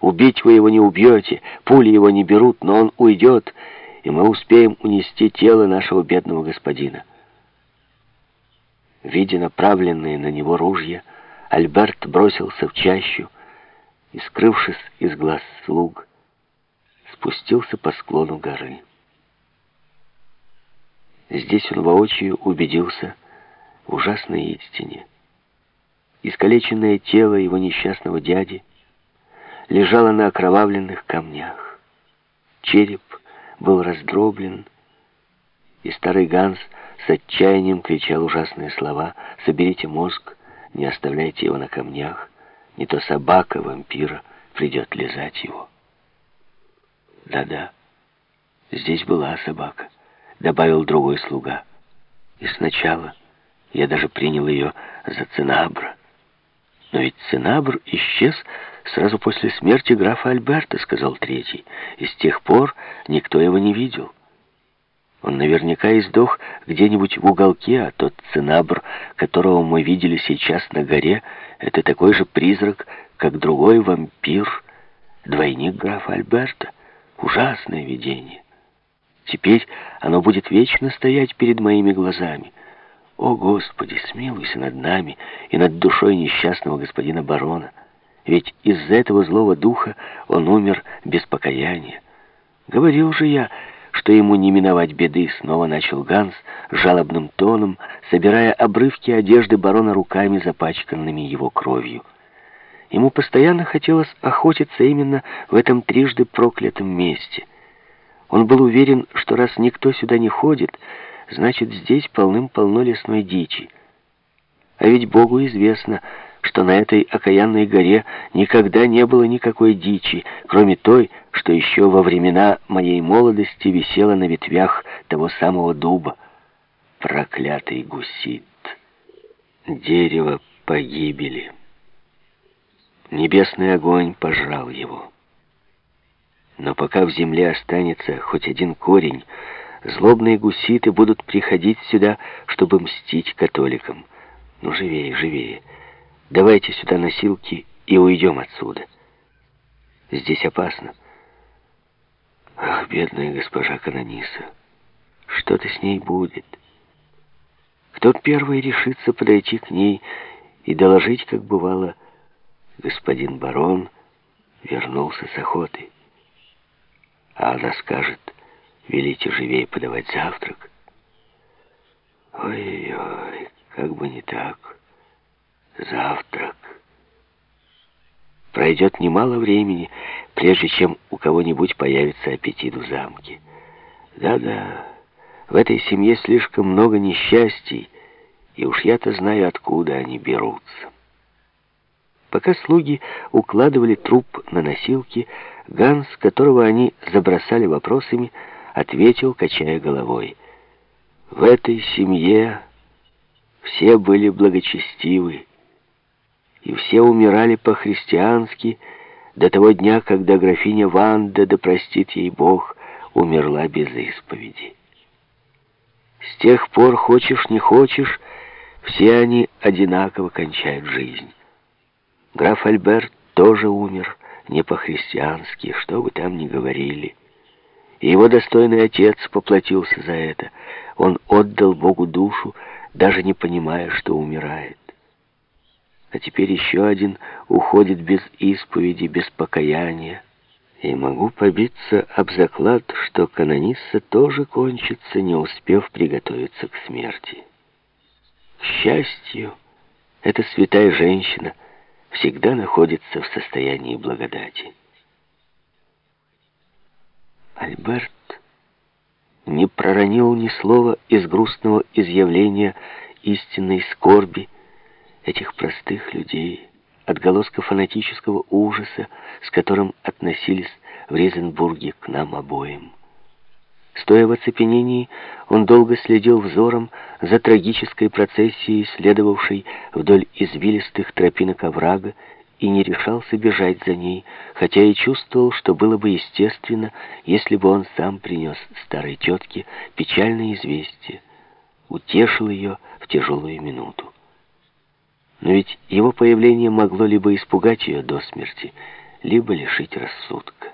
Убить вы его не убьете, пули его не берут, но он уйдет, и мы успеем унести тело нашего бедного господина». Видя направленные на него ружья, Альберт бросился в чащу и, скрывшись из глаз слуг, спустился по склону горы. Здесь он воочию убедился в ужасной истине. Искалеченное тело его несчастного дяди лежало на окровавленных камнях. Череп был раздроблен, и старый Ганс с отчаянием кричал ужасные слова «Соберите мозг, не оставляйте его на камнях, не то собака вампира придет лизать его». «Да-да, здесь была собака», — добавил другой слуга. «И сначала я даже принял ее за цинабра. Но ведь цинабр исчез сразу после смерти графа Альберта», — сказал третий, «и с тех пор никто его не видел». Он наверняка издох где-нибудь в уголке, а тот цинабр, которого мы видели сейчас на горе, это такой же призрак, как другой вампир, двойник графа Альберта. Ужасное видение. Теперь оно будет вечно стоять перед моими глазами. О, Господи, смилуйся над нами и над душой несчастного господина барона. Ведь из-за этого злого духа он умер без покаяния. Говорил же я, что ему не миновать беды, снова начал Ганс жалобным тоном, собирая обрывки одежды барона руками, запачканными его кровью. Ему постоянно хотелось охотиться именно в этом трижды проклятом месте. Он был уверен, что раз никто сюда не ходит, значит, здесь полным-полно лесной дичи. А ведь Богу известно, что на этой окаянной горе никогда не было никакой дичи, кроме той, что еще во времена моей молодости висела на ветвях того самого дуба. Проклятый гусит. Дерево погибели. Небесный огонь пожрал его. Но пока в земле останется хоть один корень, злобные гуситы будут приходить сюда, чтобы мстить католикам. Ну, живее, живее. Давайте сюда носилки и уйдем отсюда. Здесь опасно. Ах, бедная госпожа Канониса, что-то с ней будет. Кто первый решится подойти к ней и доложить, как бывало, господин барон вернулся с охоты. А она скажет, велите живее подавать завтрак. Ой-ой, как бы не так завтрак. Пройдет немало времени, прежде чем у кого-нибудь появится аппетит в замке. Да-да, в этой семье слишком много несчастий, и уж я-то знаю, откуда они берутся. Пока слуги укладывали труп на носилки, Ганс, которого они забросали вопросами, ответил, качая головой. «В этой семье все были благочестивы, и все умирали по-христиански до того дня, когда графиня Ванда, да простит ей Бог, умерла без исповеди. С тех пор, хочешь не хочешь, все они одинаково кончают жизнь. Граф Альберт тоже умер не по-христиански, что бы там ни говорили. Его достойный отец поплатился за это. Он отдал Богу душу, даже не понимая, что умирает а теперь еще один уходит без исповеди, без покаяния. И могу побиться об заклад, что канонисса тоже кончится, не успев приготовиться к смерти. К счастью, эта святая женщина всегда находится в состоянии благодати. Альберт не проронил ни слова из грустного изъявления истинной скорби, этих простых людей, отголоска фанатического ужаса, с которым относились в Ризенбурге к нам обоим. Стоя в оцепенении, он долго следил взором за трагической процессией, следовавшей вдоль извилистых тропинок оврага, и не решался бежать за ней, хотя и чувствовал, что было бы естественно, если бы он сам принес старой тетке печальное известие, утешил ее в тяжелую минуту. Но ведь его появление могло либо испугать ее до смерти, либо лишить рассудка.